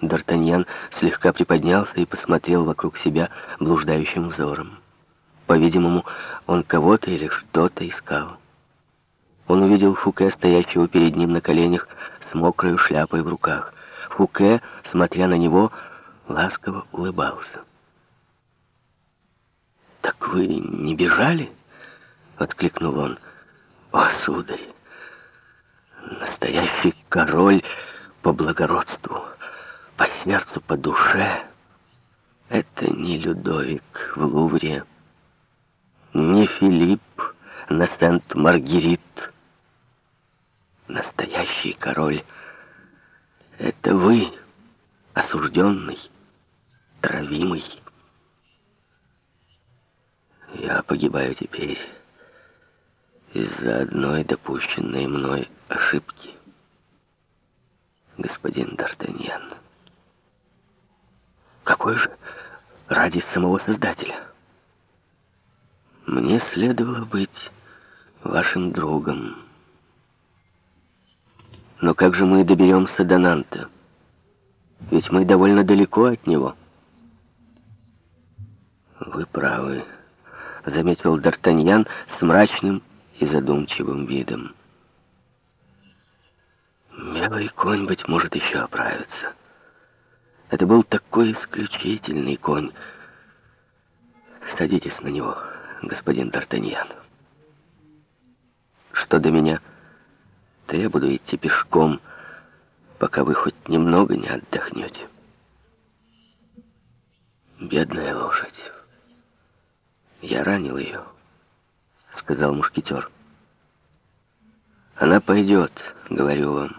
Д'Артаньян слегка приподнялся и посмотрел вокруг себя блуждающим взором. По-видимому, он кого-то или что-то искал. Он увидел Фуке, стоящего перед ним на коленях, с мокрой шляпой в руках. Фуке, смотря на него, ласково улыбался. «Так вы не бежали?» — откликнул он. «О, сударь, настоящий король по благородству, по сердцу, по душе. Это не Людовик в Лувре, не Филипп на Сент-Маргерит. Настоящий король — это вы, осужденный, травимый. Я погибаю теперь из-за одной допущенной мной ошибки, господин Д'Артаньян. Какой же ради самого Создателя? Мне следовало быть вашим другом. Но как же мы доберемся до Нанта? Ведь мы довольно далеко от него. Вы правы, заметил Д'Артаньян с мрачным и задумчивым видом. Белый конь, быть может, еще оправится. Это был такой исключительный конь. Садитесь на него, господин Д'Артаньян. Что до меня, то я буду идти пешком, пока вы хоть немного не отдохнете. Бедная лошадь. Я ранил ее, сказал мушкетер. Она пойдет, говорю вам.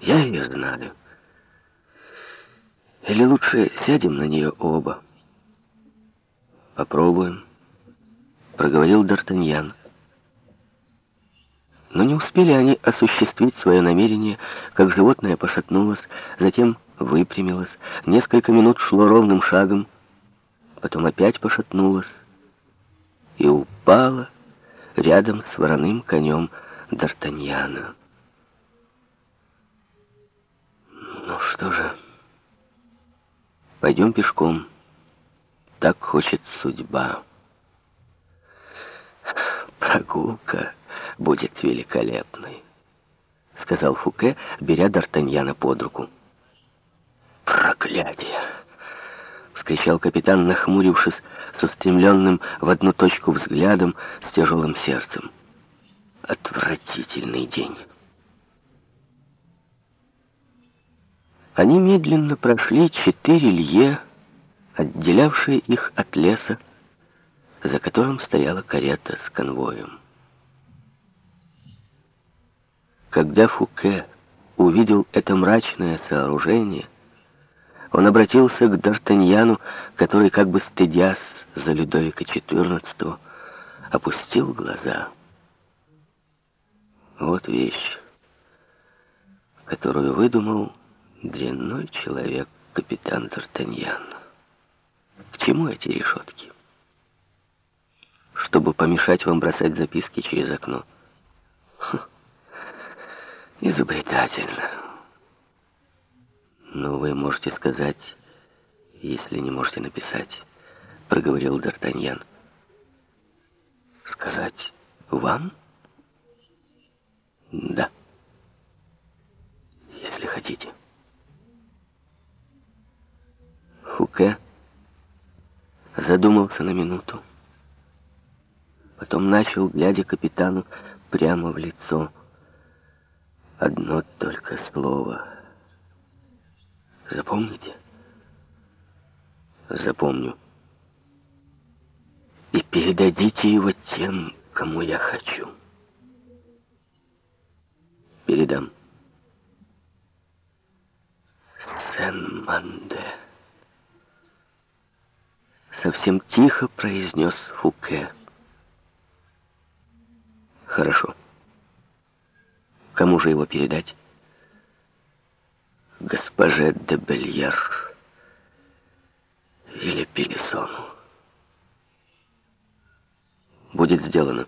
Я ее знаю. Или лучше сядем на нее оба? Попробуем, проговорил Д'Артаньян. Но не успели они осуществить свое намерение, как животное пошатнулось, затем выпрямилось, несколько минут шло ровным шагом, потом опять пошатнулось и упало рядом с вороным конем Д'Артаньяна. Ну что же, пойдем пешком. Так хочет судьба. Прогулка будет великолепной, сказал Фуке, беря Д'Артаньяна под руку. Проклятие! вскричал капитан, нахмурившись, с устремленным в одну точку взглядом, с тяжелым сердцем. Отвратительный день. Они медленно прошли четыре лье, отделявшие их от леса, за которым стояла карета с конвоем. Когда Фуке увидел это мрачное сооружение, он обратился к Д'Артаньяну, который, как бы стыдясь за Людовика XIV, опустил глаза. Вот вещь, которую выдумал дрянной человек, капитан Д'Артаньян. К чему эти решетки? Чтобы помешать вам бросать записки через окно. Хм. Изобретательно. Но вы можете сказать, если не можете написать, проговорил Д'Артаньян. Сказать вам? Фуке задумался на минуту. Потом начал, глядя капитану прямо в лицо. Одно только слово. Запомните? Запомню. И передадите его тем, кому я хочу. Передам. Сен-Манде совсем тихо произнес Фуке. Хорошо. Кому же его передать? Госпоже де Бельер или Пелесону. Будет сделано.